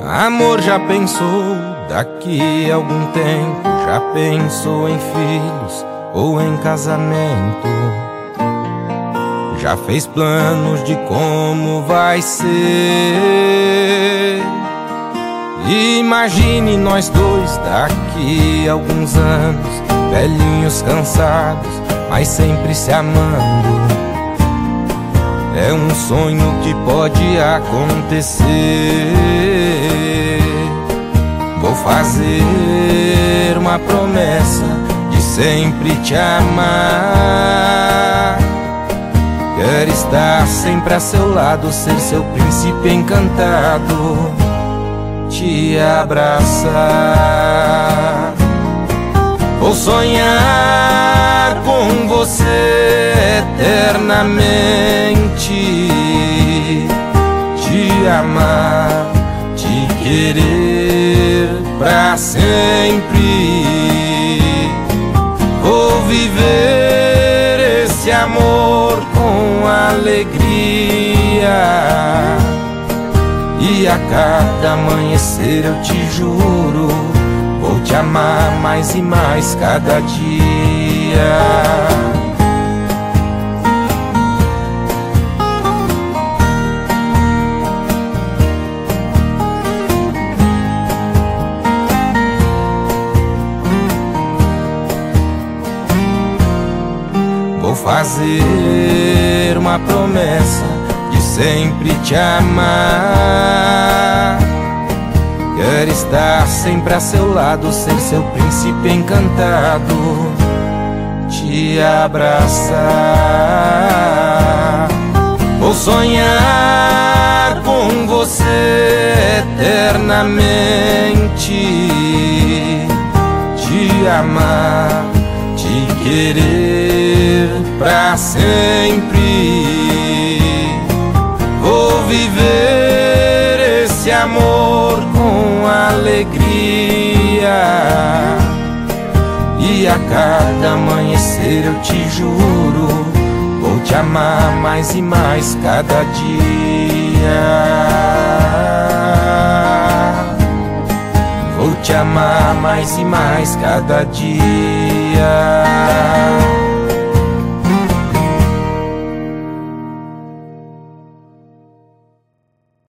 Amor já pensou daqui a algum tempo? Já pensou em filhos ou em casamento? Já fez planos de como vai ser? Imagine nós dois daqui a alguns anos, velhinhos cansados, mas sempre se amando. É um sonho que pode acontecer. Vou fazer uma promessa de sempre te amar. Quero estar sempre a seu lado, ser seu príncipe encantado, te abraçar. Vou sonhar com você eternamente, te amar, te querer pra sempre. Vou viver esse amor com alegria. E a cada amanhecer eu te juro, vou te amar mais e mais cada dia. Fazer uma promessa de sempre te amar. Quero estar sempre a seu lado, ser seu príncipe encantado, te abraçar. Vou sonhar com você eternamente, te amar, te querer pra sempre. Vou viver esse amor com alegria. E a cada amanhecer eu te juro, vou te amar mais e mais cada dia. Vou te amar mais e mais cada dia. yeah.